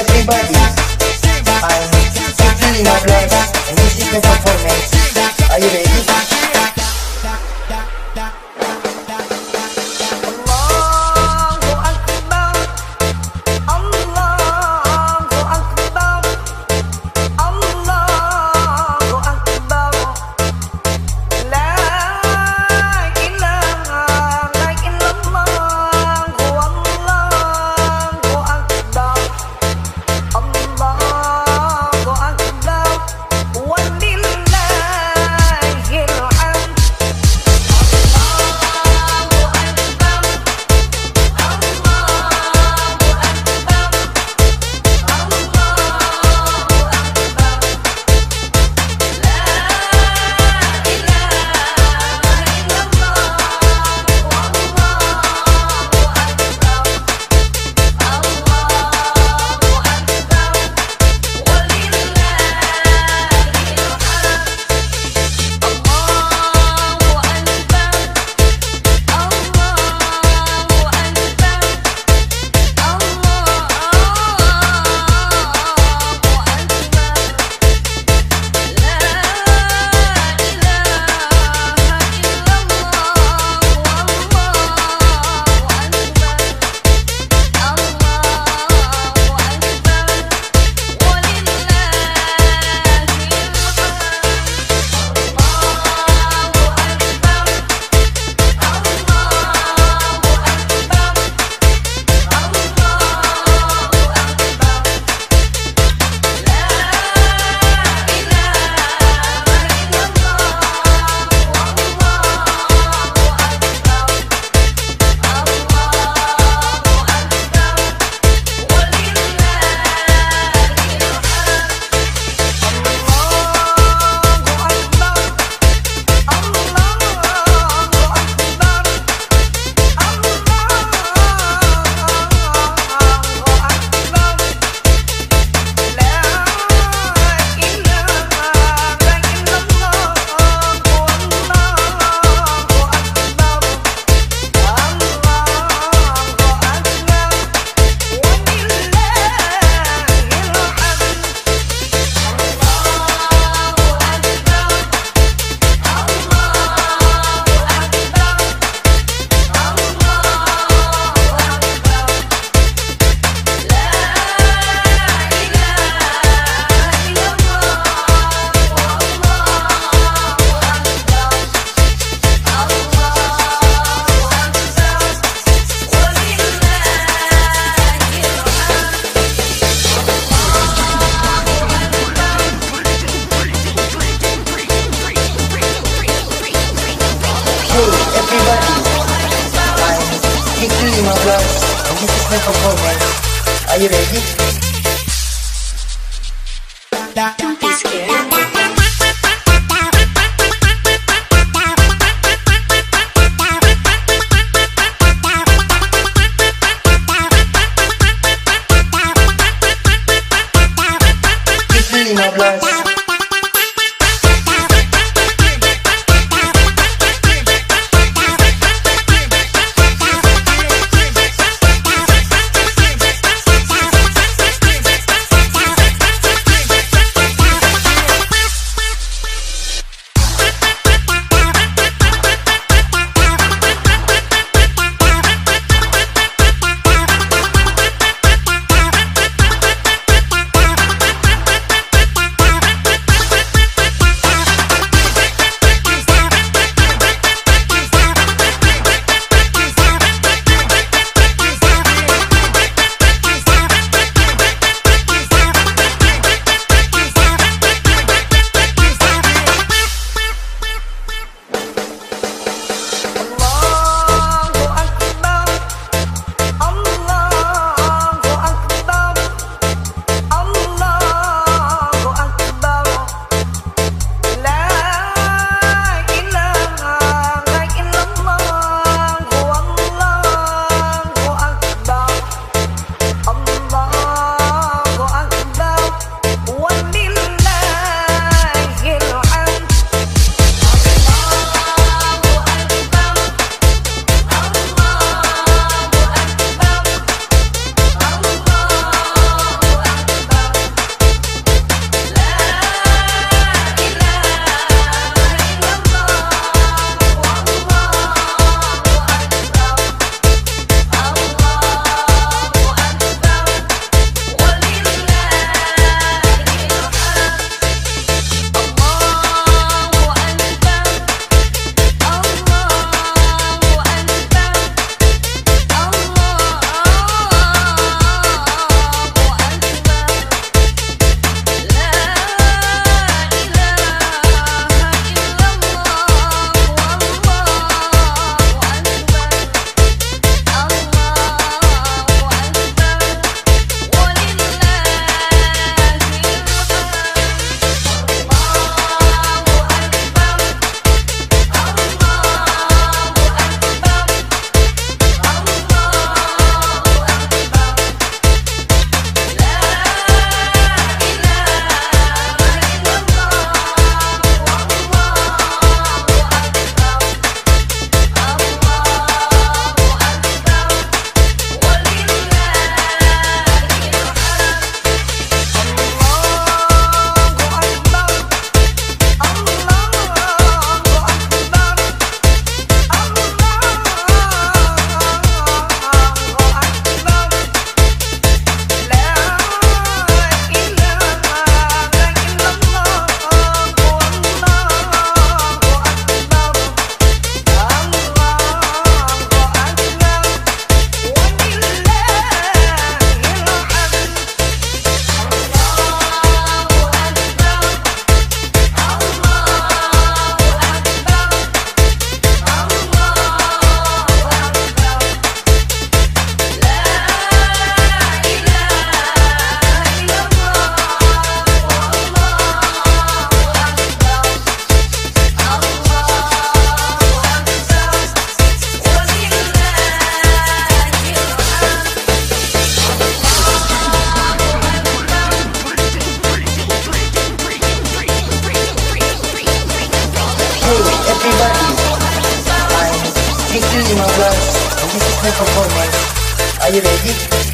everybody. I'm Cecilia Blood, and this is the performance. Are you ready? my. And this is. Are you ready? Give me my blood. 15 Discipline Performance Are you ready?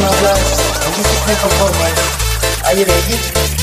my blood. I'm just a paper for my. Are you ready?